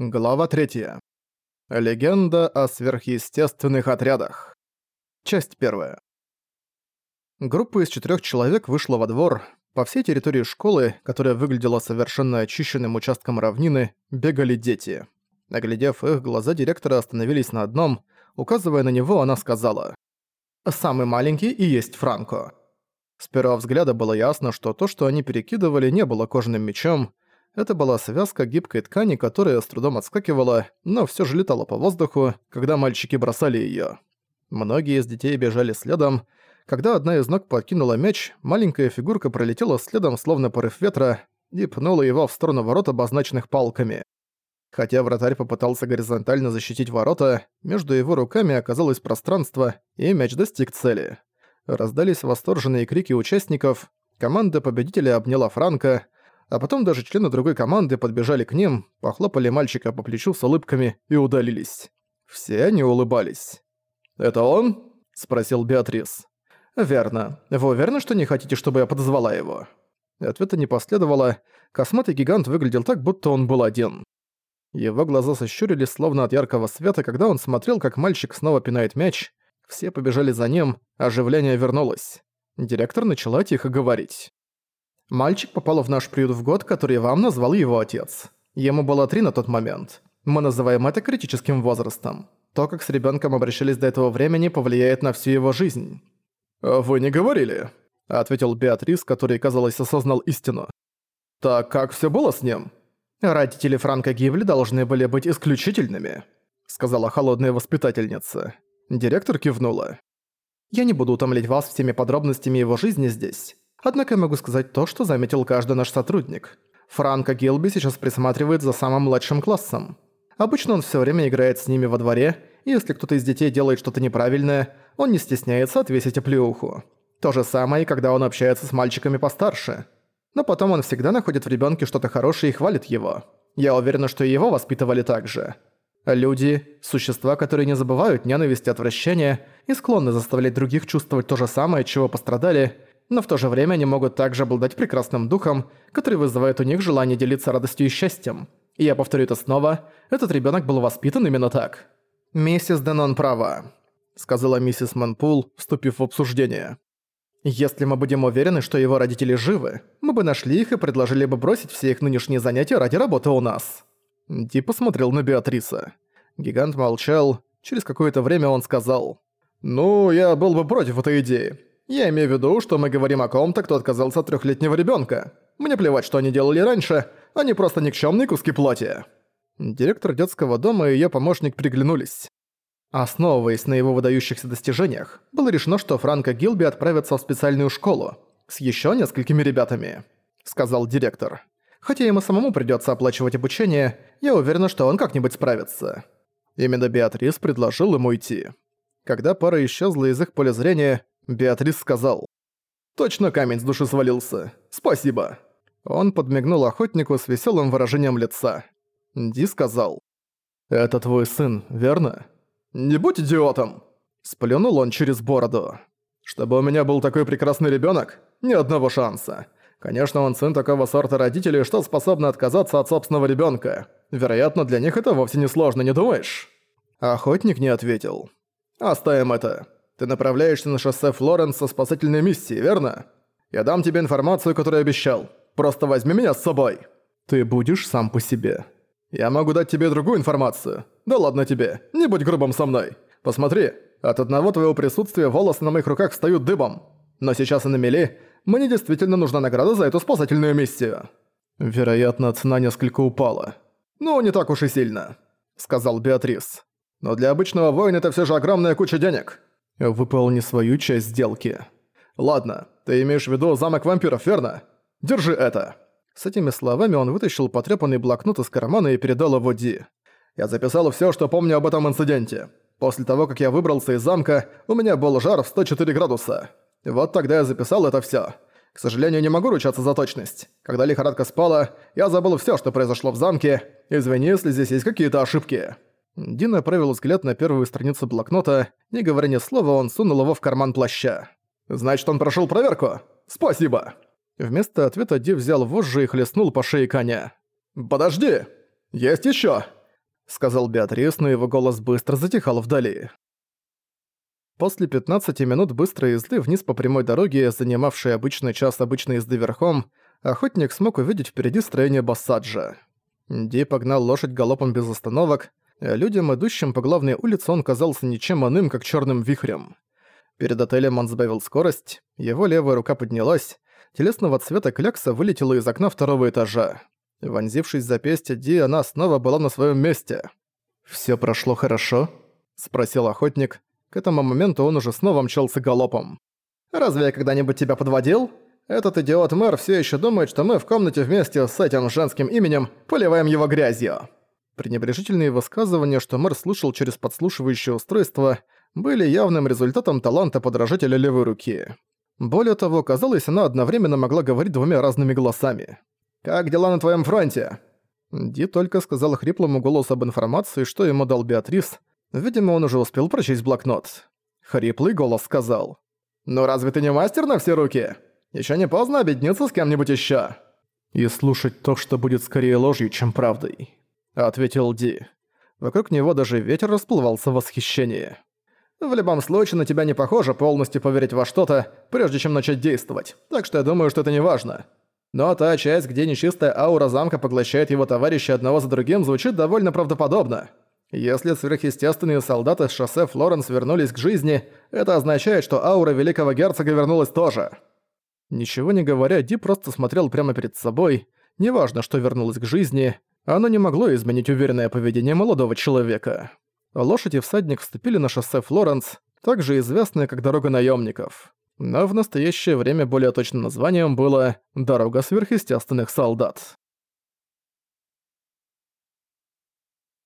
Глава 3. Легенда о сверхъестественных отрядах. Часть 1. Группа из четырех человек вышла во двор. По всей территории школы, которая выглядела совершенно очищенным участком равнины, бегали дети. Оглядев их, глаза директора остановились на одном. Указывая на него, она сказала. «Самый маленький и есть Франко». С первого взгляда было ясно, что то, что они перекидывали, не было кожаным мечом, это была связка гибкой ткани, которая с трудом отскакивала, но все же летала по воздуху, когда мальчики бросали ее. Многие из детей бежали следом. Когда одна из ног покинула мяч, маленькая фигурка пролетела следом, словно порыв ветра, и пнула его в сторону ворот, обозначенных палками. Хотя вратарь попытался горизонтально защитить ворота, между его руками оказалось пространство, и мяч достиг цели. Раздались восторженные крики участников, команда победителя обняла Франка, а потом даже члены другой команды подбежали к ним, похлопали мальчика по плечу с улыбками и удалились. Все они улыбались. «Это он?» – спросил Беатрис. «Верно. Вы уверены, что не хотите, чтобы я подозвала его?» Ответа не последовало. Косматый гигант выглядел так, будто он был один. Его глаза сощурились, словно от яркого света, когда он смотрел, как мальчик снова пинает мяч. Все побежали за ним, оживление вернулось. Директор начала тихо говорить. Мальчик попал в наш приют в год, который вам назвал его отец. Ему было три на тот момент. Мы называем это критическим возрастом. То, как с ребенком обращались до этого времени, повлияет на всю его жизнь. «А «Вы не говорили», — ответил Беатрис, который, казалось, осознал истину. «Так как все было с ним?» «Родители Франка Гивли должны были быть исключительными», — сказала холодная воспитательница. Директор кивнула. «Я не буду утомлять вас всеми подробностями его жизни здесь. Однако я могу сказать то, что заметил каждый наш сотрудник. Франко Гилби сейчас присматривает за самым младшим классом. Обычно он все время играет с ними во дворе, и если кто-то из детей делает что-то неправильное, он не стесняется отвесить оплеуху. То же самое, когда он общается с мальчиками постарше. Но потом он всегда находит в ребенке что-то хорошее и хвалит его. Я уверена, что и его воспитывали так же. Люди – существа, которые не забывают ненависти и отвращения и склонны заставлять других чувствовать то же самое, чего пострадали – но в то же время они могут также обладать прекрасным духом, который вызывает у них желание делиться радостью и счастьем. И я повторю это снова, этот ребенок был воспитан именно так. «Миссис Денон права», — сказала миссис Манпул, вступив в обсуждение. «Если мы будем уверены, что его родители живы, мы бы нашли их и предложили бы бросить все их нынешние занятия ради работы у нас». Ди посмотрел на Беатриса. Гигант молчал. Через какое-то время он сказал. «Ну, я был бы против этой идеи. Я имею в виду, что мы говорим о ком-то, кто отказался от трехлетнего ребенка. Мне плевать, что они делали раньше, они просто никчемные куски плоти». Директор детского дома и ее помощник приглянулись. Основываясь на его выдающихся достижениях, было решено, что Франко Гилби отправится в специальную школу с еще несколькими ребятами, сказал директор. Хотя ему самому придется оплачивать обучение, я уверена, что он как-нибудь справится. Именно Беатрис предложил ему идти. Когда пара исчезла из их поля зрения, Беатрис сказал. «Точно камень с души свалился. Спасибо». Он подмигнул охотнику с веселым выражением лица. Ди сказал. «Это твой сын, верно?» «Не будь идиотом!» Сплюнул он через бороду. «Чтобы у меня был такой прекрасный ребенок, ни одного шанса. Конечно, он сын такого сорта родителей, что способны отказаться от собственного ребенка. Вероятно, для них это вовсе не сложно, не думаешь?» Охотник не ответил. «Оставим это. Ты направляешься на шоссе Флоренс со спасательной миссией, верно? Я дам тебе информацию, которую обещал. Просто возьми меня с собой. Ты будешь сам по себе. Я могу дать тебе другую информацию. Да ладно тебе, не будь грубым со мной. Посмотри, от одного твоего присутствия волосы на моих руках встают дыбом. Но сейчас и на мели мне действительно нужна награда за эту спасательную миссию. Вероятно, цена несколько упала. Ну, не так уж и сильно, сказал Беатрис. Но для обычного воина это все же огромная куча денег. Выполни свою часть сделки. Ладно, ты имеешь в виду замок вампиров, верно? Держи это. С этими словами он вытащил потрепанный блокнот из кармана и передал его Ди. Я записал все, что помню об этом инциденте. После того, как я выбрался из замка, у меня был жар в 104 градуса. Вот тогда я записал это все. К сожалению, не могу ручаться за точность. Когда лихорадка спала, я забыл все, что произошло в замке. Извини, если здесь есть какие-то ошибки. Дин направил взгляд на первую страницу блокнота, не говоря ни слова, он сунул его в карман плаща. «Значит, он прошел проверку? Спасибо!» Вместо ответа Ди взял вожжи и хлестнул по шее коня. «Подожди! Есть еще! сказал Беатрис, но его голос быстро затихал вдали. После 15 минут быстрой езды вниз по прямой дороге, занимавшей обычный час обычной езды верхом, охотник смог увидеть впереди строение Бассаджа. Ди погнал лошадь галопом без остановок, людям, идущим по главной улице, он казался ничем иным, как черным вихрем. Перед отелем он сбавил скорость, его левая рука поднялась, телесного цвета клякса вылетела из окна второго этажа. Вонзившись в запястье Ди, она снова была на своем месте. Все прошло хорошо?» — спросил охотник. К этому моменту он уже снова мчался галопом. «Разве я когда-нибудь тебя подводил? Этот идиот-мэр все еще думает, что мы в комнате вместе с этим женским именем поливаем его грязью». Пренебрежительные высказывания, что мэр слушал через подслушивающее устройство, были явным результатом таланта подражателя левой руки. Более того, казалось, она одновременно могла говорить двумя разными голосами. «Как дела на твоем фронте?» Ди только сказал хриплому голосу об информации, что ему дал Беатрис. Видимо, он уже успел прочесть блокнот. Хриплый голос сказал. «Ну разве ты не мастер на все руки? Еще не поздно объединиться с кем-нибудь еще. «И слушать то, что будет скорее ложью, чем правдой», — ответил Ди. Вокруг него даже ветер расплывался в восхищении. В любом случае, на тебя не похоже полностью поверить во что-то, прежде чем начать действовать, так что я думаю, что это не важно. Но та часть, где нечистая аура замка поглощает его товарищей одного за другим, звучит довольно правдоподобно. Если сверхъестественные солдаты с шоссе Флоренс вернулись к жизни, это означает, что аура великого герцога вернулась тоже. Ничего не говоря, Ди просто смотрел прямо перед собой. Неважно, что вернулось к жизни, оно не могло изменить уверенное поведение молодого человека. Лошадь и всадник вступили на шоссе Флоренс, также известное как «Дорога наемников. Но в настоящее время более точным названием было «Дорога сверхъестественных солдат».